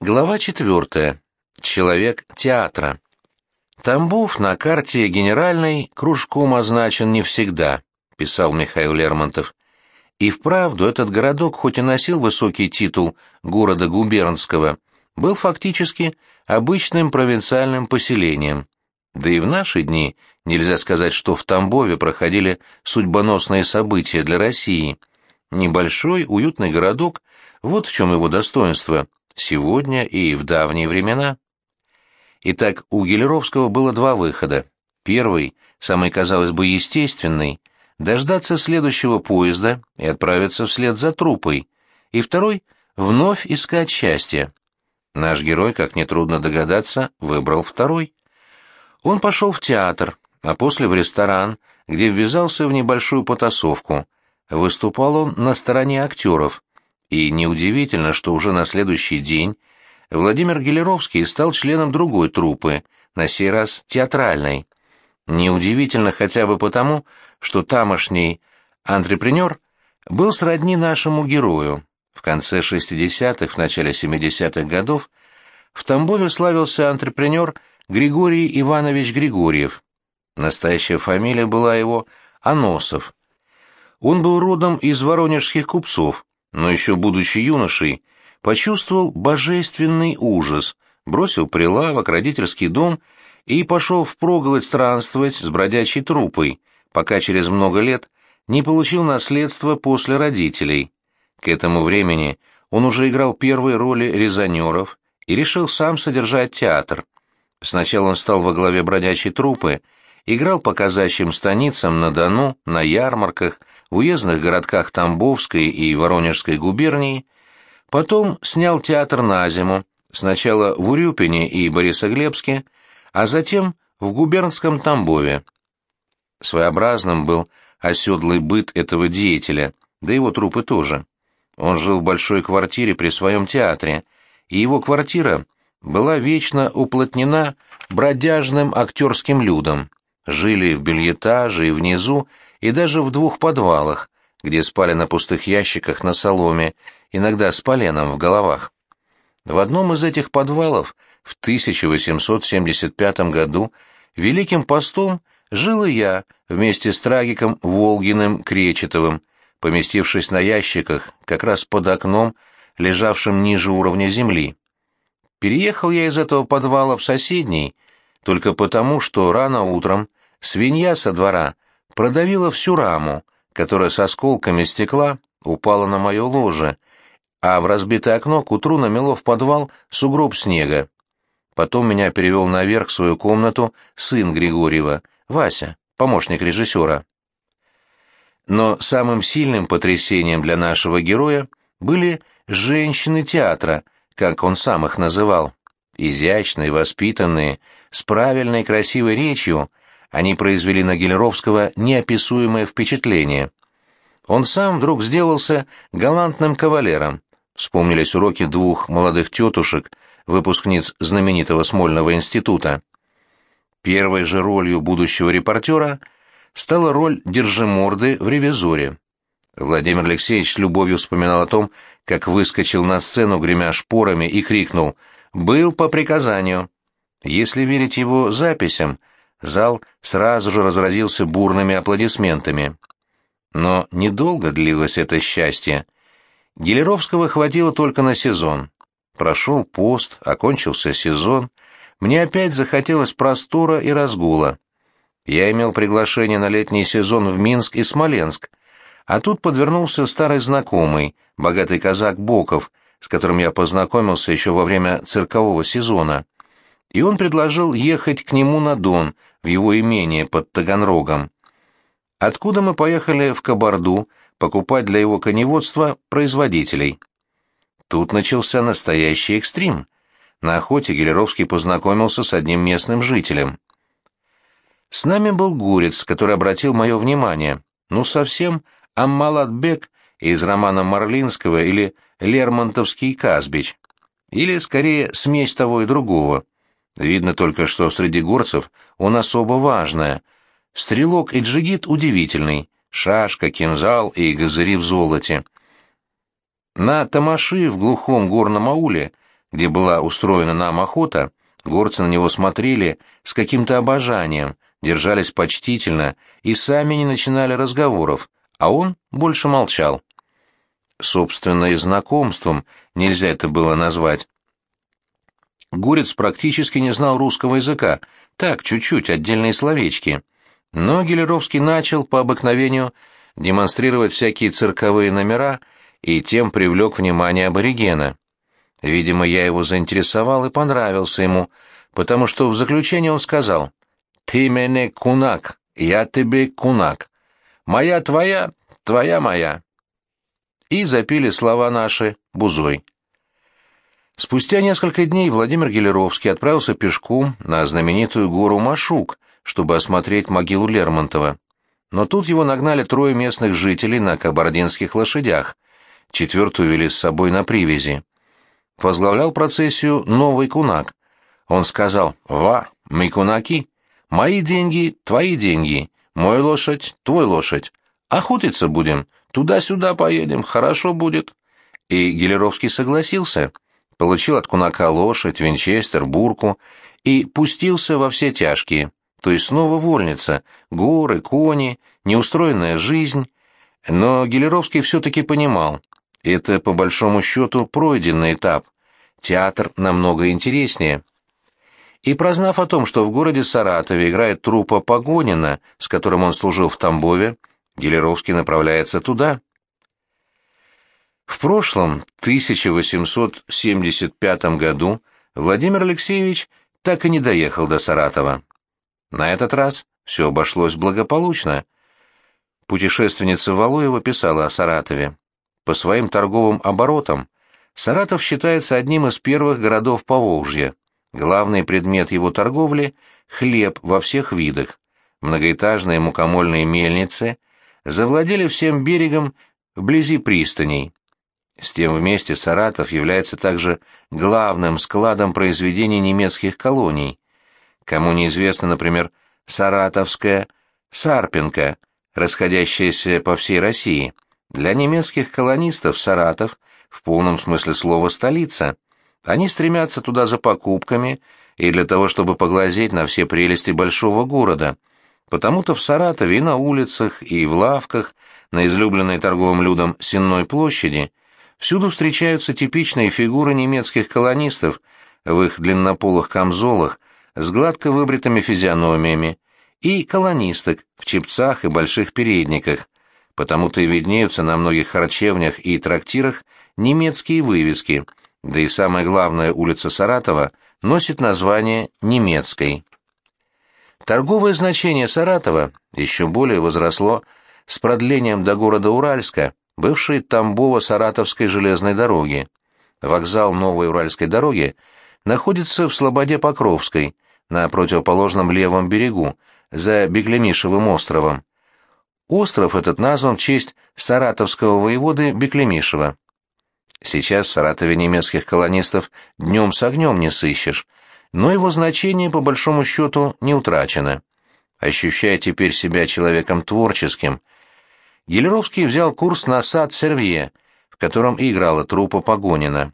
Глава четвертая. Человек театра. Тамбов на карте генеральной кружком означен не всегда, писал Михаил Лермонтов. И вправду этот городок, хоть и носил высокий титул города губернского, был фактически обычным провинциальным поселением. Да и в наши дни нельзя сказать, что в Тамбове проходили судьбоносные события для России. Небольшой, уютный городок, вот в чем его достоинство – сегодня и в давние времена. Итак, у Гелеровского было два выхода. Первый, самый, казалось бы, естественный, дождаться следующего поезда и отправиться вслед за трупой, и второй — вновь искать счастье. Наш герой, как нетрудно догадаться, выбрал второй. Он пошел в театр, а после в ресторан, где ввязался в небольшую потасовку. Выступал он на стороне актеров, и неудивительно, что уже на следующий день Владимир Гелеровский стал членом другой труппы, на сей раз театральной. Неудивительно хотя бы потому, что тамошний антрепренер был сродни нашему герою. В конце 60-х, в начале 70-х годов в Тамбове славился антрепренер Григорий Иванович Григорьев. Настоящая фамилия была его Аносов. Он был родом из воронежских купцов, но еще будучи юношей, почувствовал божественный ужас, бросил прилавок, родительский дом и пошел впроголодь странствовать с бродячей трупой, пока через много лет не получил наследство после родителей. К этому времени он уже играл первые роли резонеров и решил сам содержать театр. Сначала он стал во главе бродячей труппы, играл по казачьим станицам на Дону, на ярмарках, в уездных городках Тамбовской и Воронежской губернии, потом снял театр на зиму, сначала в Урюпине и Борисоглебске, а затем в губернском Тамбове. Своеобразным был оседлый быт этого деятеля, да его трупы тоже. Он жил в большой квартире при своем театре, и его квартира была вечно уплотнена бродяжным актерским людом. Жили в бельетаже и внизу, и даже в двух подвалах, где спали на пустых ящиках на соломе, иногда с поленом в головах. В одном из этих подвалов в 1875 году Великим постом жил и я вместе с трагиком Волгиным Кречетовым, поместившись на ящиках как раз под окном, лежавшим ниже уровня земли. Переехал я из этого подвала в соседний, только потому, что рано утром свинья со двора продавила всю раму, которая с осколками стекла упала на мое ложе, а в разбитое окно к утру намело в подвал сугроб снега. Потом меня перевел наверх в свою комнату сын Григорьева, Вася, помощник режиссера. Но самым сильным потрясением для нашего героя были женщины театра, как он сам их называл. Изящные, воспитанные, с правильной красивой речью, они произвели на Гелеровского неописуемое впечатление. Он сам вдруг сделался галантным кавалером. Вспомнились уроки двух молодых тетушек, выпускниц знаменитого Смольного института. Первой же ролью будущего репортера стала роль держиморды в «Ревизоре». Владимир Алексеевич с любовью вспоминал о том, как выскочил на сцену, гремя шпорами, и крикнул «Был по приказанию». Если верить его записям, зал сразу же разразился бурными аплодисментами. Но недолго длилось это счастье. Гелеровского хватило только на сезон. Прошел пост, окончился сезон. Мне опять захотелось простора и разгула. Я имел приглашение на летний сезон в Минск и Смоленск, а тут подвернулся старый знакомый, богатый казак Боков, с которым я познакомился еще во время циркового сезона и он предложил ехать к нему на Дон, в его имение под Таганрогом. Откуда мы поехали в Кабарду покупать для его коневодства производителей. Тут начался настоящий экстрим. На охоте Гелеровский познакомился с одним местным жителем. С нами был гурец, который обратил мое внимание. Ну, совсем Аммалатбек из романа Марлинского или Лермонтовский Казбич. Или, скорее, смесь того и другого. Видно только, что среди горцев он особо важная. Стрелок и джигит удивительный. Шашка, кинжал и газыри в золоте. На тамаши в глухом горном ауле где была устроена нам охота, горцы на него смотрели с каким-то обожанием, держались почтительно и сами не начинали разговоров, а он больше молчал. Собственно, и знакомством нельзя это было назвать. Гурец практически не знал русского языка, так, чуть-чуть, отдельные словечки. Но Гелеровский начал по обыкновению демонстрировать всякие цирковые номера и тем привлек внимание аборигена. Видимо, я его заинтересовал и понравился ему, потому что в заключение он сказал «Ты мене кунак, я тебе кунак. Моя твоя, твоя моя». И запили слова наши бузой. Спустя несколько дней Владимир Гелеровский отправился пешком на знаменитую гору Машук, чтобы осмотреть могилу Лермонтова. Но тут его нагнали трое местных жителей на кабардинских лошадях, четвертую вели с собой на привязи. Возглавлял процессию новый кунак. Он сказал «Ва, мы кунаки, мои деньги, твои деньги, мой лошадь, твой лошадь. Охотиться будем, туда-сюда поедем, хорошо будет». И Гелеровский согласился, получил от кунака лошадь, винчестер, бурку и пустился во все тяжкие то есть снова вольница, горы, кони, неустроенная жизнь. Но Гелеровский все-таки понимал, это по большому счету пройденный этап, театр намного интереснее. И прознав о том, что в городе Саратове играет труппа Погонина, с которым он служил в Тамбове, Гелеровский направляется туда. В прошлом, 1875 году, Владимир Алексеевич так и не доехал до Саратова. На этот раз все обошлось благополучно. Путешественница Валуева писала о Саратове. По своим торговым оборотам Саратов считается одним из первых городов Поволжья. Главный предмет его торговли – хлеб во всех видах. Многоэтажные мукомольные мельницы завладели всем берегом вблизи пристаней. С тем вместе Саратов является также главным складом произведений немецких колоний. Кому неизвестно, например, саратовская Сарпинка, расходящаяся по всей России. Для немецких колонистов Саратов в полном смысле слова столица. Они стремятся туда за покупками и для того, чтобы поглазеть на все прелести большого города. Потому-то в Саратове и на улицах, и в лавках, на излюбленной торговым людом Сенной площади, всюду встречаются типичные фигуры немецких колонистов в их длиннополых камзолах, с гладко выбритыми физиономиями, и колонисток в чепцах и больших передниках, потому-то и виднеются на многих харчевнях и трактирах немецкие вывески, да и самая главная улица Саратова носит название немецкой. Торговое значение Саратова еще более возросло с продлением до города Уральска, бывшей Тамбово-Саратовской железной дороги. Вокзал новой Уральской дороги находится в Слободе Покровской – на противоположном левом берегу, за Беклемишевым островом. Остров этот назван в честь саратовского воеводы Беклемишева. Сейчас в Саратове немецких колонистов днем с огнем не сыщешь, но его значение по большому счету не утрачено. Ощущая теперь себя человеком творческим, Гелеровский взял курс на сад Сервье, в котором играла труппа Погонина.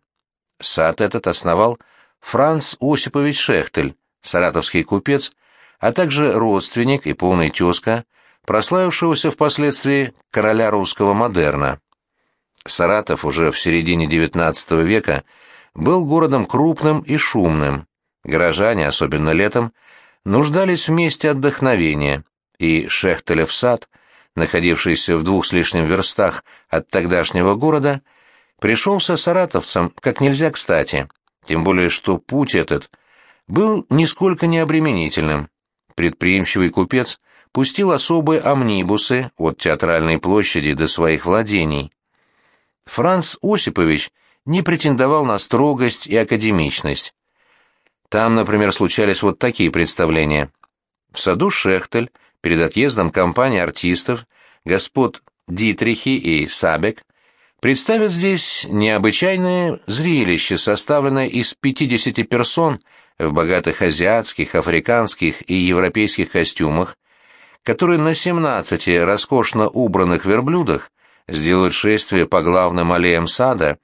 Сад этот основал Франц Осипович Шехтель, саратовский купец, а также родственник и полный тезка, прославившегося впоследствии короля русского модерна. Саратов уже в середине XIX века был городом крупным и шумным. Горожане, особенно летом, нуждались в месте отдохновения, и Шехтелев сад, находившийся в двух с лишним верстах от тогдашнего города, пришелся саратовцам как нельзя кстати, тем более что путь этот – был нисколько не обременительным. Предприимчивый купец пустил особые амнибусы от театральной площади до своих владений. Франц Осипович не претендовал на строгость и академичность. Там, например, случались вот такие представления. В саду Шехтель, перед отъездом компании артистов, господ Дитрихи и Сабек, представят здесь необычайное зрелище, составленное из 50 персон в богатых азиатских, африканских и европейских костюмах, которые на 17 роскошно убранных верблюдах сделают шествие по главным аллеям сада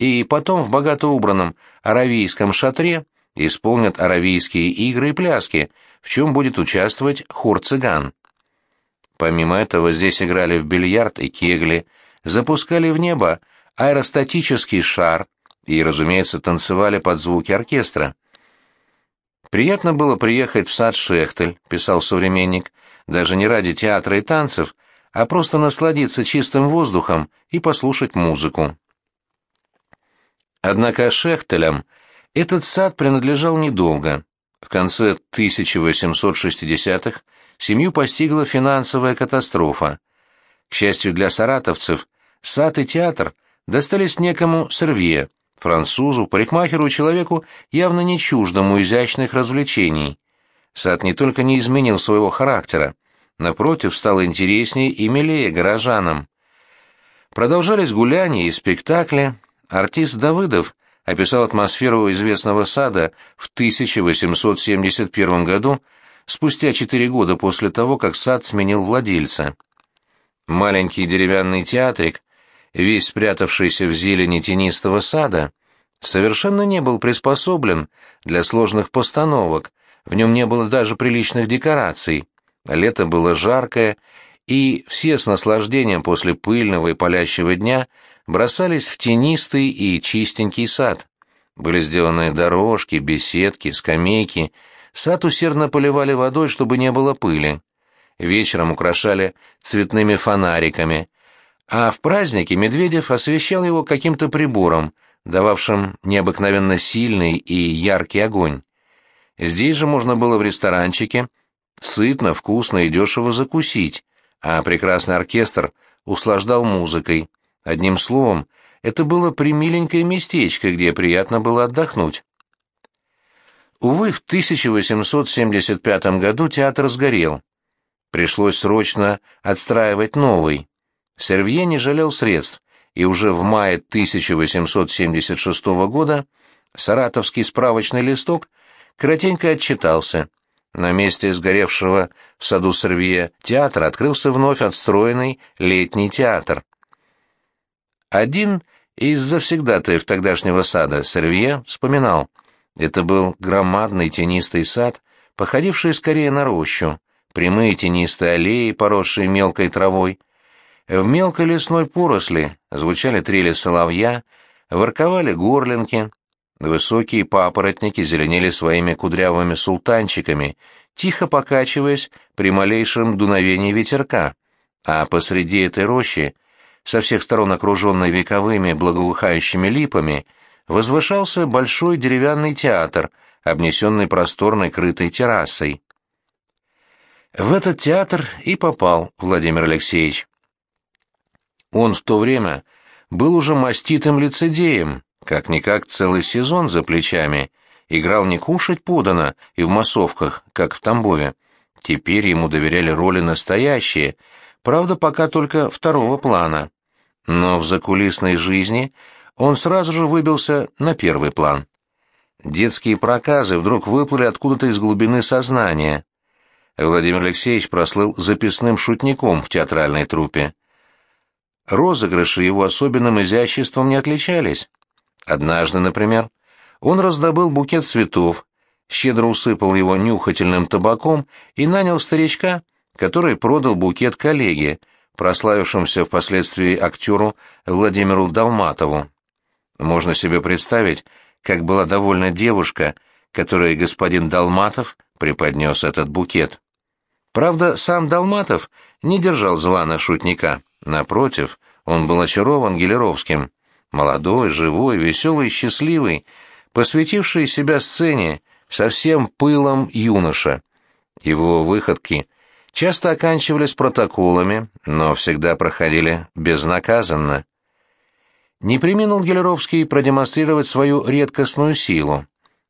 и потом в богато убранном аравийском шатре исполнят аравийские игры и пляски, в чем будет участвовать хор цыган. Помимо этого здесь играли в бильярд и кегли, запускали в небо аэростатический шар и, разумеется, танцевали под звуки оркестра. «Приятно было приехать в сад Шехтель», — писал современник, «даже не ради театра и танцев, а просто насладиться чистым воздухом и послушать музыку». Однако Шехтелям этот сад принадлежал недолго. В конце 1860-х семью постигла финансовая катастрофа. К счастью для саратовцев, сад и театр достались некому Сервье, французу, парикмахеру и человеку, явно не чуждому изящных развлечений. Сад не только не изменил своего характера, напротив, стал интереснее и милее горожанам. Продолжались гуляния и спектакли, Артист Давыдов описал атмосферу известного сада в 1871 году, спустя четыре года после того, как сад сменил владельца. Маленький деревянный театрик, весь спрятавшийся в зелени тенистого сада, совершенно не был приспособлен для сложных постановок, в нем не было даже приличных декораций. Лето было жаркое, и все с наслаждением после пыльного и палящего дня бросались в тенистый и чистенький сад. Были сделаны дорожки, беседки, скамейки, сад усердно поливали водой, чтобы не было пыли. Вечером украшали цветными фонариками, а в празднике Медведев освещал его каким-то прибором, дававшим необыкновенно сильный и яркий огонь. Здесь же можно было в ресторанчике сытно, вкусно и дешево закусить, а прекрасный оркестр услаждал музыкой. Одним словом, это было примиленькое местечко, где приятно было отдохнуть. Увы, в 1875 году театр сгорел. Пришлось срочно отстраивать новый. Сервье не жалел средств, и уже в мае 1876 года саратовский справочный листок кратенько отчитался. На месте сгоревшего в саду Сервье театра открылся вновь отстроенный летний театр. Один из завсегдатаев тогдашнего сада, Сервье, вспоминал. Это был громадный тенистый сад, походивший скорее на рощу, прямые тенистые аллеи, поросшие мелкой травой. В мелкой лесной поросли звучали трели соловья, ворковали горлинки, высокие папоротники зеленели своими кудрявыми султанчиками, тихо покачиваясь при малейшем дуновении ветерка, а посреди этой рощи со всех сторон окруженный вековыми благоухающими липами, возвышался большой деревянный театр, обнесенный просторной крытой террасой. В этот театр и попал Владимир Алексеевич. Он в то время был уже маститым лицедеем, как-никак целый сезон за плечами, играл не кушать подано и в массовках, как в Тамбове. Теперь ему доверяли роли настоящие, правда, пока только второго плана. Но в закулисной жизни он сразу же выбился на первый план. Детские проказы вдруг выплыли откуда-то из глубины сознания. Владимир Алексеевич прослыл записным шутником в театральной труппе. Розыгрыши его особенным изяществом не отличались. Однажды, например, он раздобыл букет цветов, щедро усыпал его нюхательным табаком и нанял старичка, который продал букет коллеге, прославившемуся впоследствии актеру Владимиру Долматову. Можно себе представить, как была довольна девушка, которой господин Долматов преподнес этот букет. Правда, сам Долматов не держал зла на шутника. Напротив, он был очарован Гелеровским. Молодой, живой, веселый, счастливый, посвятивший себя сцене со всем пылом юноша. Его выходки часто оканчивались протоколами, но всегда проходили безнаказанно. Не приминул Гелеровский продемонстрировать свою редкостную силу.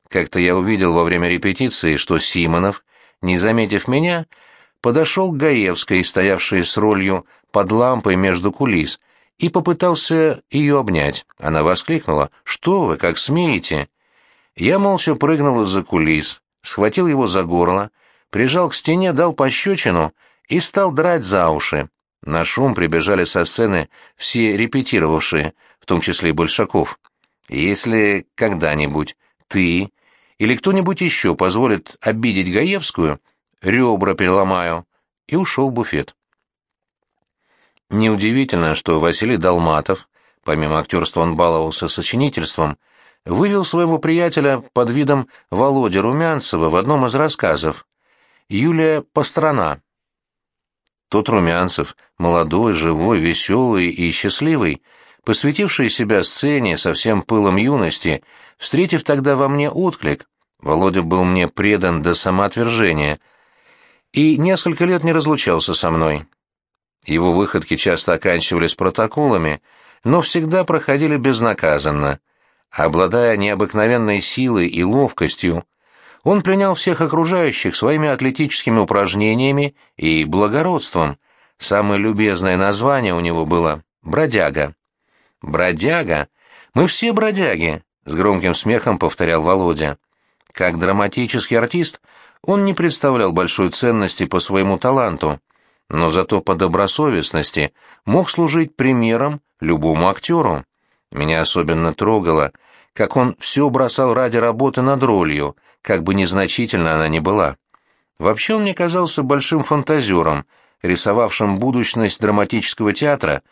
Как-то я увидел во время репетиции, что Симонов, не заметив меня, подошел к Гаевской, стоявшей с ролью под лампой между кулис, и попытался ее обнять. Она воскликнула «Что вы, как смеете?» Я молча прыгнул из-за кулис, схватил его за горло, прижал к стене, дал пощечину и стал драть за уши. На шум прибежали со сцены все репетировавшие, в том числе и Большаков. Если когда-нибудь ты или кто-нибудь еще позволит обидеть Гаевскую, ребра переломаю, и ушел в буфет. Неудивительно, что Василий Долматов, помимо актерства он баловался сочинительством, вывел своего приятеля под видом Володи Румянцева в одном из рассказов «Юлия Пострана». Тот Румянцев, молодой, живой, веселый и счастливый, посвятивший себя сцене со всем пылом юности, встретив тогда во мне отклик, Володя был мне предан до самоотвержения и несколько лет не разлучался со мной. Его выходки часто оканчивались протоколами, но всегда проходили безнаказанно. Обладая необыкновенной силой и ловкостью, он пленял всех окружающих своими атлетическими упражнениями и благородством. Самое любезное название у него было «бродяга». «Бродяга? Мы все бродяги», — с громким смехом повторял Володя. Как драматический артист он не представлял большой ценности по своему таланту, но зато по добросовестности мог служить примером любому актеру. Меня особенно трогало, как он все бросал ради работы над ролью, как бы незначительно она ни была. Вообще он мне казался большим фантазером, рисовавшим будущность драматического театра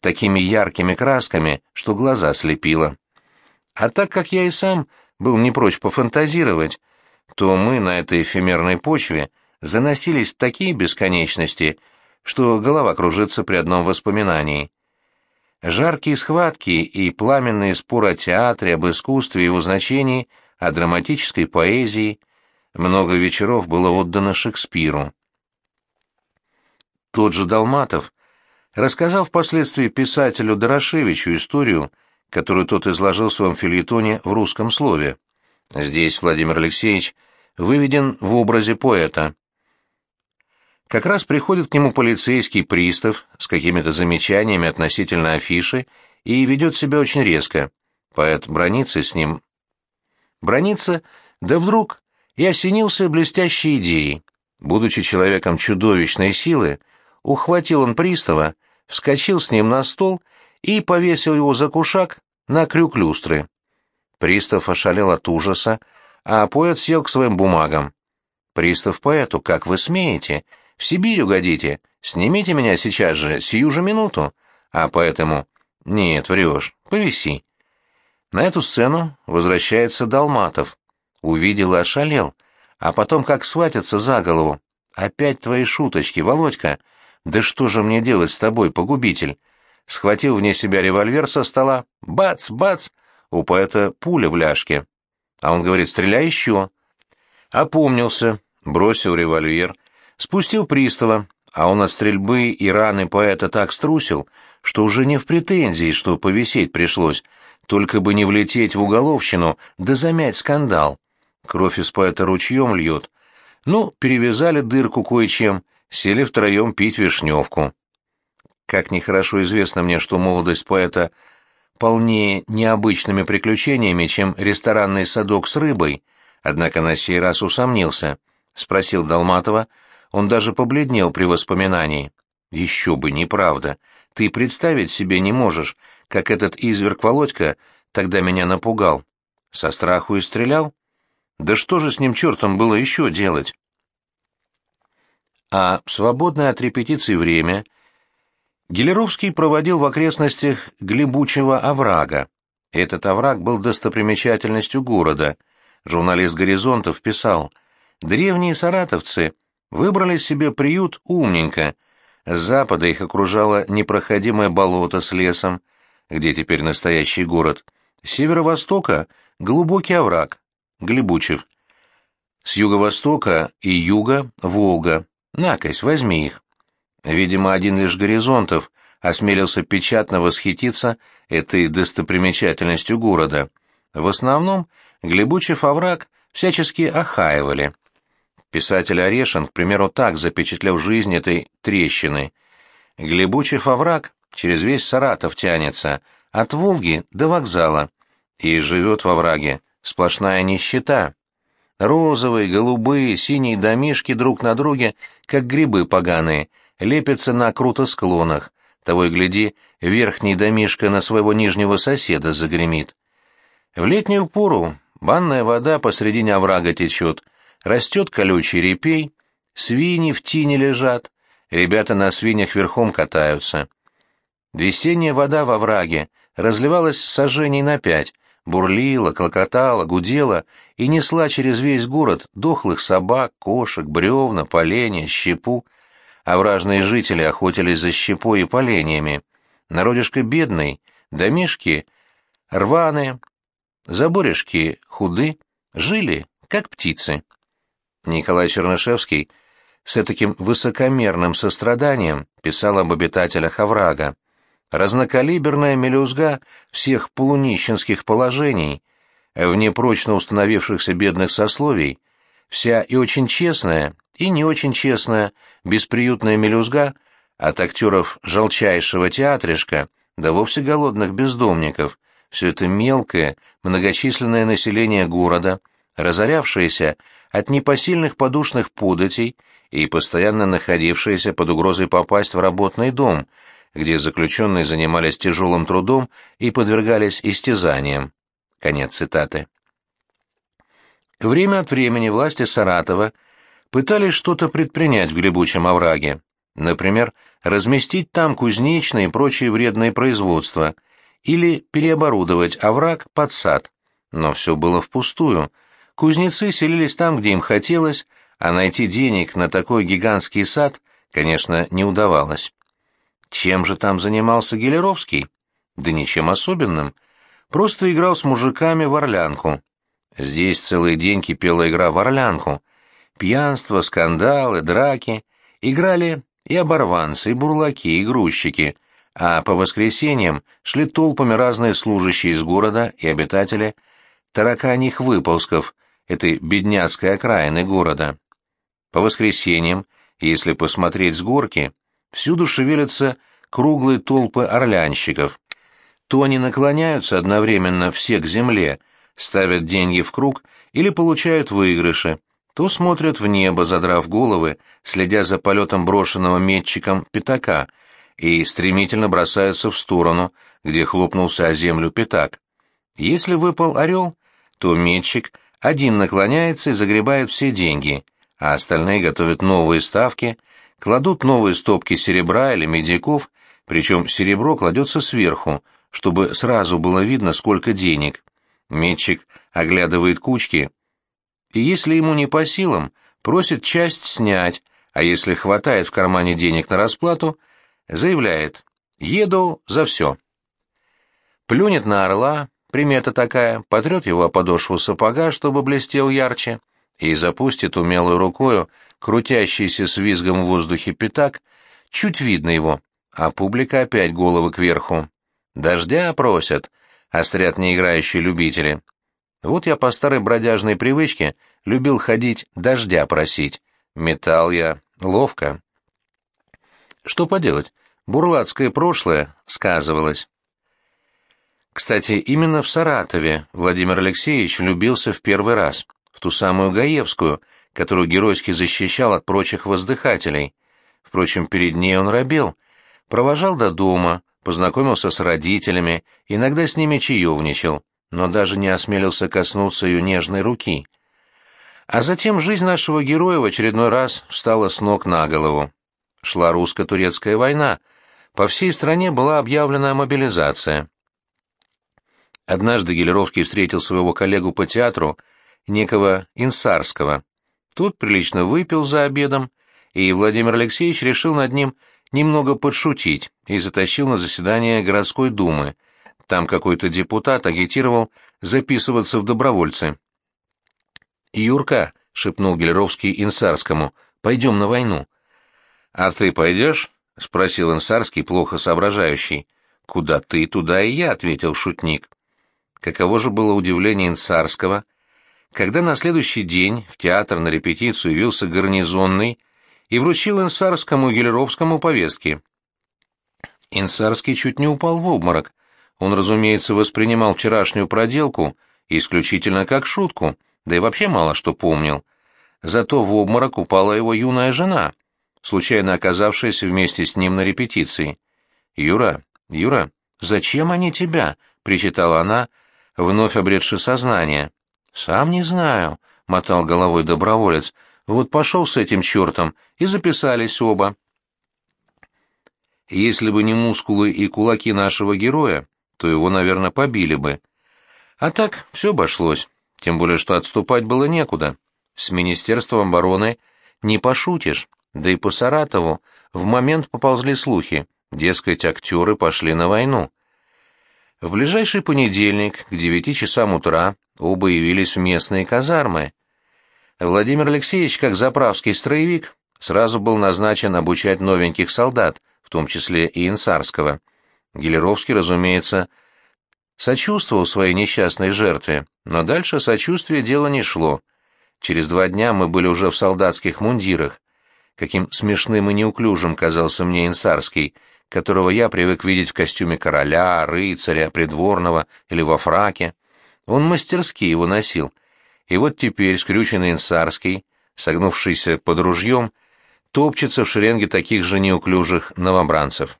такими яркими красками, что глаза слепило. А так как я и сам был не прочь пофантазировать, то мы на этой эфемерной почве заносились в такие бесконечности, что голова кружится при одном воспоминании. Жаркие схватки и пламенные споры о театре, об искусстве и его значении, о драматической поэзии. Много вечеров было отдано Шекспиру. Тот же Долматов рассказал впоследствии писателю Дорошевичу историю, которую тот изложил в своем фильетоне в русском слове. Здесь Владимир Алексеевич выведен в образе поэта. Как раз приходит к нему полицейский пристав с какими-то замечаниями относительно афиши и ведет себя очень резко. Поэт бронится с ним. Бронится, да вдруг и осенился блестящей идеей. Будучи человеком чудовищной силы, ухватил он пристава, вскочил с ним на стол и повесил его за кушак на крюк люстры. Пристав ошалел от ужаса, а поэт сел к своим бумагам. «Пристав поэту, как вы смеете? В Сибирь угодите. Снимите меня сейчас же, сию же минуту». А поэтому «Нет, врешь, повиси». На эту сцену возвращается Долматов. Увидел и ошалел, а потом как схватится за голову. «Опять твои шуточки, Володька! Да что же мне делать с тобой, погубитель?» Схватил вне себя револьвер со стола. Бац, бац! У поэта пуля в ляжке. А он говорит, стреляй еще. Опомнился, бросил револьвер, спустил пристава, а он от стрельбы и раны поэта так струсил, что уже не в претензии, что повисеть пришлось, только бы не влететь в уголовщину, да замять скандал. Кровь из поэта ручьем льет. Ну, перевязали дырку кое-чем, сели втроем пить вишневку. Как нехорошо известно мне, что молодость поэта полнее необычными приключениями, чем ресторанный садок с рыбой, однако на сей раз усомнился. Спросил Долматова, он даже побледнел при воспоминании. «Еще бы, неправда. Ты представить себе не можешь, как этот изверг Володька тогда меня напугал. Со страху и стрелял? Да что же с ним чертом было еще делать?» А в свободное от репетиции время Гелеровский проводил в окрестностях Глебучего оврага. Этот овраг был достопримечательностью города. Журналист «Горизонтов» писал, «Древние саратовцы выбрали себе приют умненько. С запада их окружало непроходимое болото с лесом, где теперь настоящий город. С северо-востока — глубокий овраг, Глебучев. С юго-востока и юга — Волга. Накось, возьми их. Видимо, один лишь Горизонтов осмелился печатно восхититься этой достопримечательностью города. В основном Глебучев овраг всячески охаивали. Писатель Орешин, к примеру, так запечатлел жизнь этой трещины. Глебучев овраг через весь Саратов тянется, от Волги до вокзала, и живет во враге сплошная нищета. Розовые, голубые, синие домишки друг на друге, как грибы поганые — лепятся на круто склонах, того и гляди, верхний домишка на своего нижнего соседа загремит. В летнюю пору банная вода посредине оврага течет, растет колючий репей, свиньи в тине лежат, ребята на свиньях верхом катаются. Весенняя вода во враге разливалась сожжений на пять, бурлила, клокотала, гудела и несла через весь город дохлых собак, кошек, бревна, поленья, щепу. А вражные жители охотились за щепой и поленьями. Народишко бедный, домишки рваные, заборешки худы, жили, как птицы. Николай Чернышевский с таким высокомерным состраданием писал об обитателях оврага. Разнокалиберная мелюзга всех полунищенских положений, вне прочно установившихся бедных сословий, вся и очень честная, и не очень честная, бесприютная мелюзга от актеров жалчайшего театришка до вовсе голодных бездомников, все это мелкое, многочисленное население города, разорявшееся от непосильных подушных податей и постоянно находившееся под угрозой попасть в работный дом, где заключенные занимались тяжелым трудом и подвергались истязаниям. Конец цитаты. Время от времени власти Саратова пытались что-то предпринять в гребучем овраге, например, разместить там кузнечные и прочие вредные производства или переоборудовать овраг под сад. Но все было впустую. Кузнецы селились там, где им хотелось, а найти денег на такой гигантский сад, конечно, не удавалось. Чем же там занимался Гелеровский? Да ничем особенным. Просто играл с мужиками в орлянку. Здесь целый день кипела игра в орлянку. Пьянство, скандалы, драки. Играли и оборванцы, и бурлаки, и грузчики. А по воскресеньям шли толпами разные служащие из города и обитатели тараканьих выползков этой бедняцкой окраины города. По воскресеньям, если посмотреть с горки, всюду шевелятся круглые толпы орлянщиков. То они наклоняются одновременно все к земле, ставят деньги в круг или получают выигрыши, то смотрят в небо, задрав головы, следя за полетом брошенного метчиком пятака, и стремительно бросаются в сторону, где хлопнулся о землю пятак. Если выпал орел, то метчик один наклоняется и загребает все деньги — а остальные готовят новые ставки, кладут новые стопки серебра или медиков, причем серебро кладется сверху, чтобы сразу было видно, сколько денег. Метчик оглядывает кучки, и если ему не по силам, просит часть снять, а если хватает в кармане денег на расплату, заявляет «Еду за все». Плюнет на орла, примета такая, потрет его о подошву сапога, чтобы блестел ярче, и запустит умелой рукою крутящийся с визгом в воздухе пятак, чуть видно его, а публика опять головы кверху. «Дождя просят», — острят неиграющие любители. Вот я по старой бродяжной привычке любил ходить дождя просить. Метал я ловко. Что поделать, бурлацкое прошлое сказывалось. Кстати, именно в Саратове Владимир Алексеевич влюбился в первый раз в ту самую Гаевскую, которую геройски защищал от прочих воздыхателей. Впрочем, перед ней он робел, провожал до дома, познакомился с родителями, иногда с ними чаевничал, но даже не осмелился коснуться ее нежной руки. А затем жизнь нашего героя в очередной раз встала с ног на голову. Шла русско-турецкая война, по всей стране была объявлена мобилизация. Однажды Гелеровский встретил своего коллегу по театру, некого Инсарского. Тот прилично выпил за обедом, и Владимир Алексеевич решил над ним немного подшутить и затащил на заседание городской думы. Там какой-то депутат агитировал записываться в добровольцы. «Юрка», — шепнул Гелеровский Инсарскому, — «пойдем на войну». «А ты пойдешь?» — спросил Инсарский, плохо соображающий. «Куда ты, туда и я», — ответил шутник. Каково же было удивление Инсарского — когда на следующий день в театр на репетицию явился гарнизонный и вручил Инсарскому и Гелеровскому повестки. Инсарский чуть не упал в обморок. Он, разумеется, воспринимал вчерашнюю проделку исключительно как шутку, да и вообще мало что помнил. Зато в обморок упала его юная жена, случайно оказавшаяся вместе с ним на репетиции. «Юра, Юра, зачем они тебя?» — причитала она, вновь обретший сознание. «Сам не знаю», — мотал головой доброволец. «Вот пошел с этим чертом, и записались оба». Если бы не мускулы и кулаки нашего героя, то его, наверное, побили бы. А так все обошлось, тем более что отступать было некуда. С Министерством обороны не пошутишь, да и по Саратову в момент поползли слухи, дескать, актеры пошли на войну. В ближайший понедельник к девяти часам утра оба явились в местные казармы. Владимир Алексеевич, как заправский строевик, сразу был назначен обучать новеньких солдат, в том числе и Инсарского. Гелеровский, разумеется, сочувствовал своей несчастной жертве, но дальше сочувствия дело не шло. Через два дня мы были уже в солдатских мундирах. Каким смешным и неуклюжим казался мне Инсарский, которого я привык видеть в костюме короля, рыцаря, придворного или во фраке. Он мастерски его носил. И вот теперь скрюченный Инсарский, согнувшийся под ружьем, топчется в шеренге таких же неуклюжих новобранцев.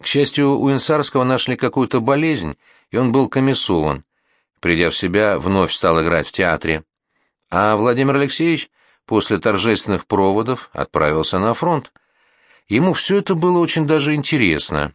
К счастью, у Инсарского нашли какую-то болезнь, и он был комиссован. Придя в себя, вновь стал играть в театре. А Владимир Алексеевич после торжественных проводов отправился на фронт. Ему все это было очень даже интересно,